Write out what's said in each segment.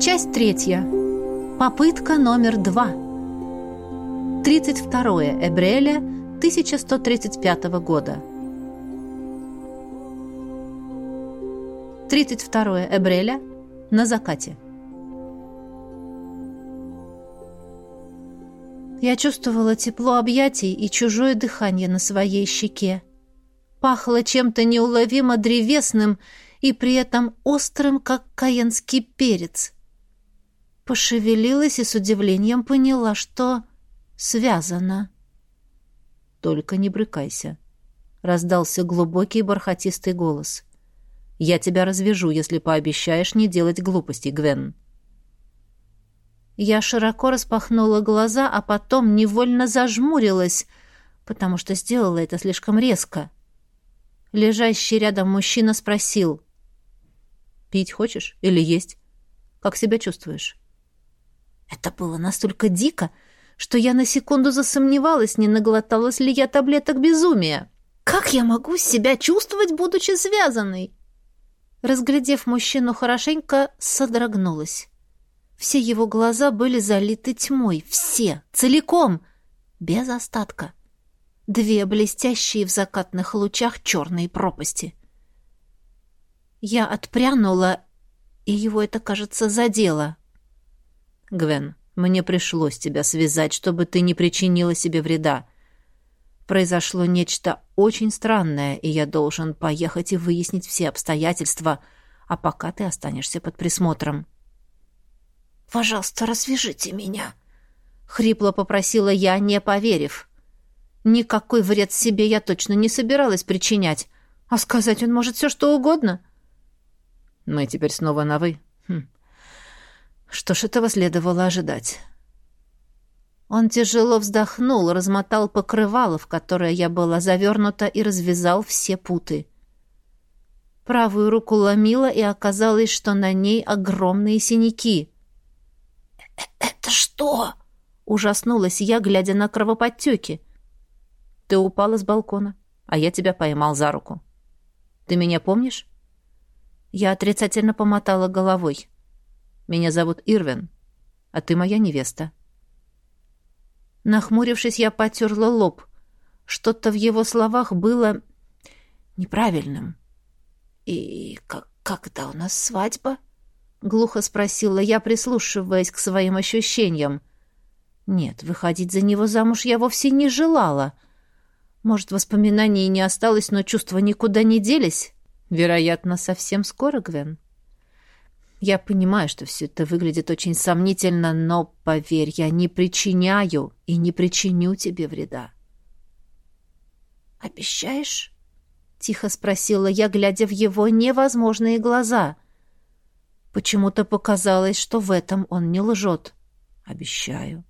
Часть третья. Попытка номер два. 32 Эбреля 1135 года. 32 Эбреля на закате. Я чувствовала тепло объятий и чужое дыхание на своей щеке. Пахло чем-то неуловимо древесным и при этом острым, как каенский перец. Пошевелилась и с удивлением поняла, что связана. «Только не брыкайся», — раздался глубокий бархатистый голос. «Я тебя развяжу, если пообещаешь не делать глупостей, Гвен». Я широко распахнула глаза, а потом невольно зажмурилась, потому что сделала это слишком резко. Лежащий рядом мужчина спросил. «Пить хочешь или есть? Как себя чувствуешь?» Это было настолько дико, что я на секунду засомневалась, не наглоталась ли я таблеток безумия. Как я могу себя чувствовать, будучи связанной? Разглядев мужчину хорошенько, содрогнулась. Все его глаза были залиты тьмой, все, целиком, без остатка. Две блестящие в закатных лучах черные пропасти. Я отпрянула, и его это, кажется, задело. «Гвен, мне пришлось тебя связать, чтобы ты не причинила себе вреда. Произошло нечто очень странное, и я должен поехать и выяснить все обстоятельства, а пока ты останешься под присмотром». «Пожалуйста, развяжите меня», — хрипло попросила я, не поверив. Никакой вред себе я точно не собиралась причинять, а сказать он может все что угодно. «Мы теперь снова на «вы». Хм. Что ж, этого следовало ожидать». Он тяжело вздохнул, размотал покрывало, в которое я была завернута, и развязал все путы. Правую руку ломила, и оказалось, что на ней огромные синяки — «Это что?» — ужаснулась я, глядя на кровоподтеки. «Ты упала с балкона, а я тебя поймал за руку. Ты меня помнишь?» Я отрицательно помотала головой. «Меня зовут Ирвин, а ты моя невеста». Нахмурившись, я потерла лоб. Что-то в его словах было неправильным. «И как, когда у нас свадьба?» — глухо спросила я, прислушиваясь к своим ощущениям. Нет, выходить за него замуж я вовсе не желала. Может, воспоминаний не осталось, но чувства никуда не делись? Вероятно, совсем скоро, Гвен. Я понимаю, что все это выглядит очень сомнительно, но, поверь, я не причиняю и не причиню тебе вреда. «Обещаешь?» — тихо спросила я, глядя в его невозможные глаза — Почему-то показалось, что в этом он не лжет. Обещаю.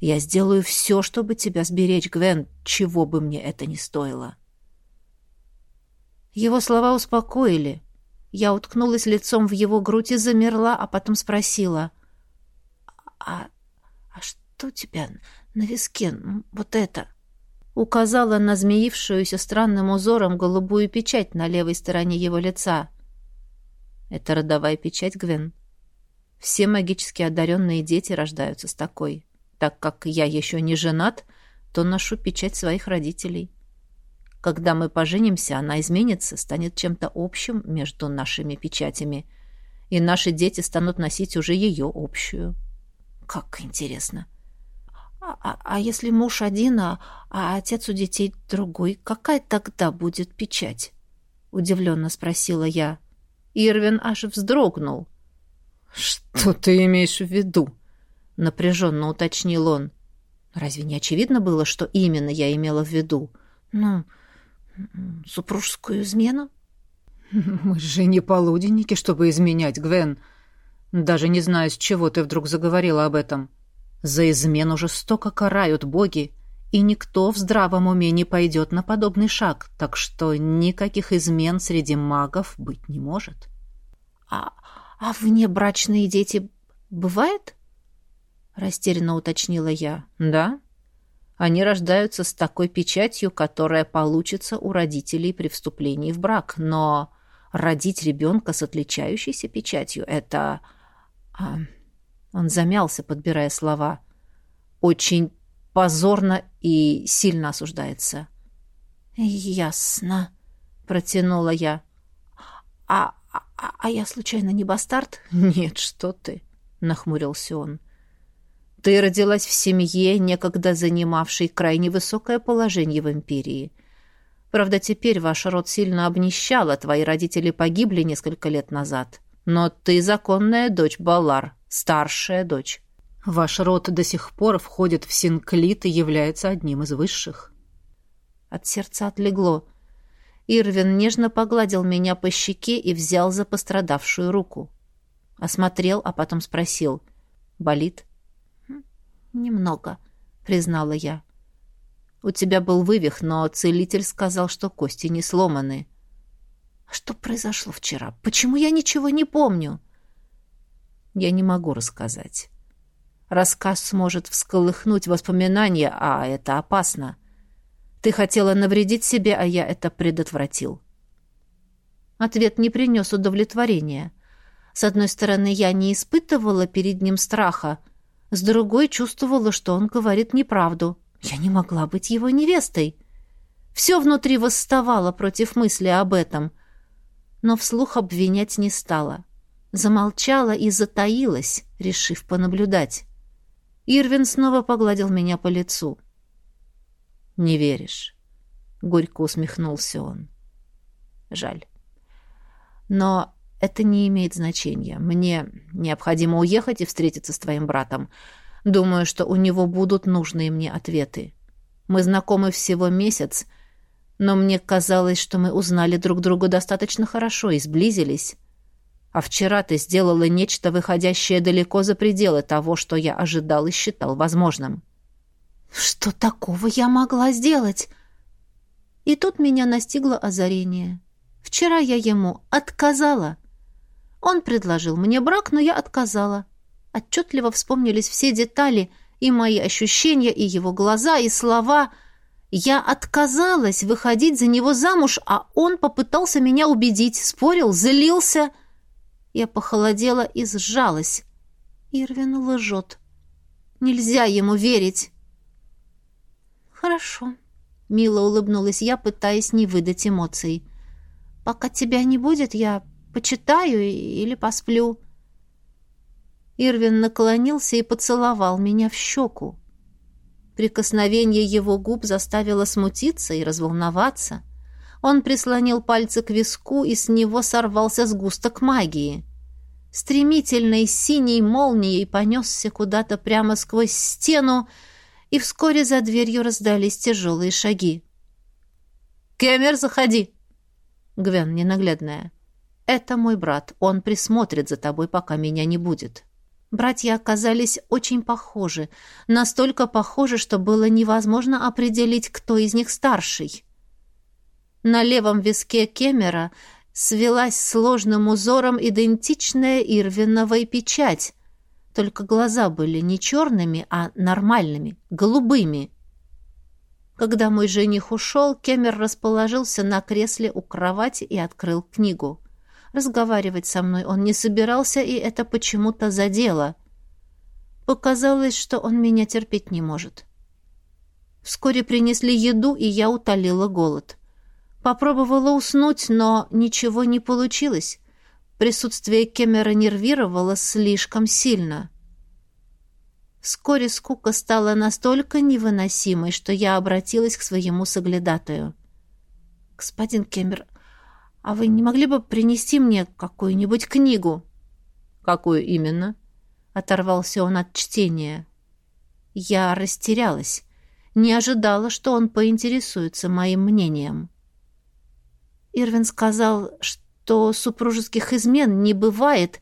Я сделаю все, чтобы тебя сберечь, Гвен, чего бы мне это ни стоило. Его слова успокоили. Я уткнулась лицом в его грудь и замерла, а потом спросила. «А, а что у тебя на виске? Вот это?» Указала на змеившуюся странным узором голубую печать на левой стороне его лица. Это родовая печать, Гвен. Все магически одаренные дети рождаются с такой. Так как я еще не женат, то ношу печать своих родителей. Когда мы поженимся, она изменится, станет чем-то общим между нашими печатями, и наши дети станут носить уже ее общую. Как интересно. А, а, а если муж один, а, а отец у детей другой, какая тогда будет печать? Удивленно спросила я. Ирвин аж вздрогнул. «Что ты имеешь в виду?» — напряженно уточнил он. «Разве не очевидно было, что именно я имела в виду? Ну, супружескую измену?» «Мы же не полуденники, чтобы изменять, Гвен. Даже не знаю, с чего ты вдруг заговорила об этом. За измену жестоко карают боги, и никто в здравом уме не пойдет на подобный шаг, так что никаких измен среди магов быть не может. «А, а внебрачные дети бывает?» — растерянно уточнила я. «Да. Они рождаются с такой печатью, которая получится у родителей при вступлении в брак, но родить ребенка с отличающейся печатью — это А он замялся, подбирая слова. Очень позорно и сильно осуждается. Ясно, протянула я. А, а, а я случайно не бастард? Нет, что ты, нахмурился он. Ты родилась в семье, некогда занимавшей крайне высокое положение в империи. Правда, теперь ваш род сильно обнищал, а твои родители погибли несколько лет назад. Но ты законная дочь Балар, старшая дочь. Ваш род до сих пор входит в Синклит и является одним из высших. От сердца отлегло. Ирвин нежно погладил меня по щеке и взял за пострадавшую руку. Осмотрел, а потом спросил. «Болит?» «Немного», — признала я. «У тебя был вывих, но целитель сказал, что кости не сломаны». «А что произошло вчера? Почему я ничего не помню?» «Я не могу рассказать. Рассказ сможет всколыхнуть воспоминания, а это опасно. Ты хотела навредить себе, а я это предотвратил». Ответ не принес удовлетворения. С одной стороны, я не испытывала перед ним страха, с другой чувствовала, что он говорит неправду. Я не могла быть его невестой. Все внутри восставало против мысли об этом, но вслух обвинять не стала. Замолчала и затаилась, решив понаблюдать. Ирвин снова погладил меня по лицу. «Не веришь?» — горько усмехнулся он. «Жаль. Но это не имеет значения. Мне необходимо уехать и встретиться с твоим братом. Думаю, что у него будут нужные мне ответы. Мы знакомы всего месяц, но мне казалось, что мы узнали друг друга достаточно хорошо и сблизились. А вчера ты сделала нечто, выходящее далеко за пределы того, что я ожидал и считал возможным. Что такого я могла сделать? И тут меня настигло озарение. Вчера я ему отказала. Он предложил мне брак, но я отказала. Отчетливо вспомнились все детали, и мои ощущения, и его глаза, и слова. Я отказалась выходить за него замуж, а он попытался меня убедить, спорил, злился — я похолодела и сжалась. Ирвин лжет. Нельзя ему верить. Хорошо. Мило улыбнулась я, пытаясь не выдать эмоций. Пока тебя не будет, я почитаю или посплю. Ирвин наклонился и поцеловал меня в щеку. Прикосновение его губ заставило смутиться и разволноваться. Он прислонил пальцы к виску, и с него сорвался сгусток магии. Стремительной синей молнией понесся куда-то прямо сквозь стену, и вскоре за дверью раздались тяжелые шаги. «Кемер, заходи!» Гвен ненаглядная. «Это мой брат. Он присмотрит за тобой, пока меня не будет». Братья оказались очень похожи. Настолько похожи, что было невозможно определить, кто из них старший. На левом виске Кемера свелась сложным узором идентичная Ирвиновой печать, только глаза были не черными, а нормальными, голубыми. Когда мой жених ушел, Кемер расположился на кресле у кровати и открыл книгу. Разговаривать со мной он не собирался, и это почему-то задело. Показалось, что он меня терпеть не может. Вскоре принесли еду, и я утолила голод. — Попробовала уснуть, но ничего не получилось. Присутствие Кемера нервировало слишком сильно. Вскоре скука стала настолько невыносимой, что я обратилась к своему соглядатаю. «Господин Кемер, а вы не могли бы принести мне какую-нибудь книгу?» «Какую именно?» — оторвался он от чтения. Я растерялась, не ожидала, что он поинтересуется моим мнением. Ирвин сказал, что супружеских измен не бывает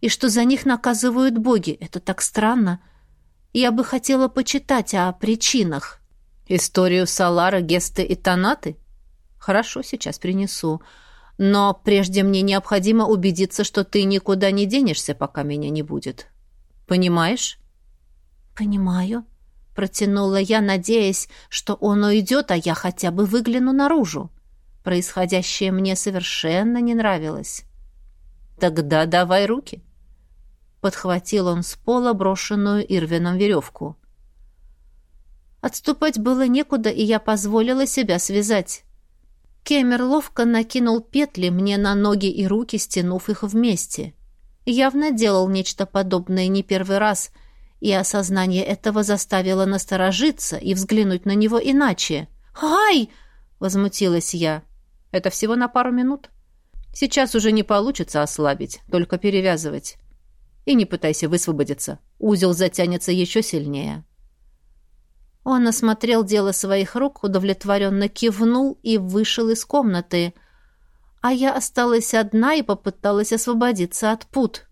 и что за них наказывают боги. Это так странно. Я бы хотела почитать о причинах. Историю Салара, Гесты и Танаты? Хорошо, сейчас принесу. Но прежде мне необходимо убедиться, что ты никуда не денешься, пока меня не будет. Понимаешь? Понимаю. Протянула я, надеясь, что он уйдет, а я хотя бы выгляну наружу. Происходящее мне совершенно не нравилось. «Тогда давай руки». Подхватил он с пола брошенную Ирвином веревку. Отступать было некуда, и я позволила себя связать. Кемер ловко накинул петли мне на ноги и руки, стянув их вместе. Явно делал нечто подобное не первый раз, и осознание этого заставило насторожиться и взглянуть на него иначе. «Ай!» — возмутилась я. «Это всего на пару минут. Сейчас уже не получится ослабить, только перевязывать. И не пытайся высвободиться. Узел затянется еще сильнее». Он осмотрел дело своих рук, удовлетворенно кивнул и вышел из комнаты, а я осталась одна и попыталась освободиться от пут.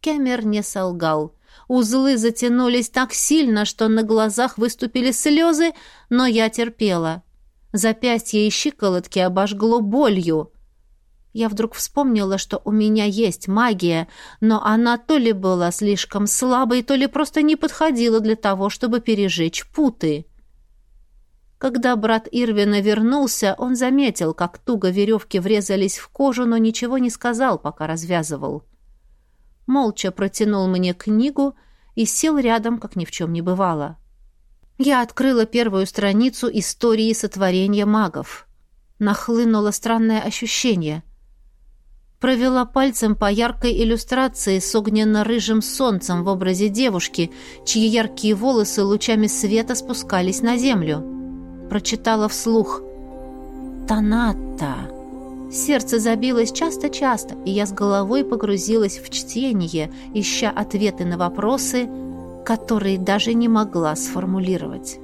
Кемер не солгал. Узлы затянулись так сильно, что на глазах выступили слезы, но я терпела. Запястье и щиколотки обожгло болью. Я вдруг вспомнила, что у меня есть магия, но она то ли была слишком слабой, то ли просто не подходила для того, чтобы пережечь путы. Когда брат Ирвина вернулся, он заметил, как туго веревки врезались в кожу, но ничего не сказал, пока развязывал. Молча протянул мне книгу и сел рядом, как ни в чем не бывало. Я открыла первую страницу истории сотворения магов. Нахлынуло странное ощущение — провела пальцем по яркой иллюстрации с огненно-рыжим солнцем в образе девушки, чьи яркие волосы лучами света спускались на землю. Прочитала вслух «Таната». Сердце забилось часто-часто, и я с головой погрузилась в чтение, ища ответы на вопросы, которые даже не могла сформулировать.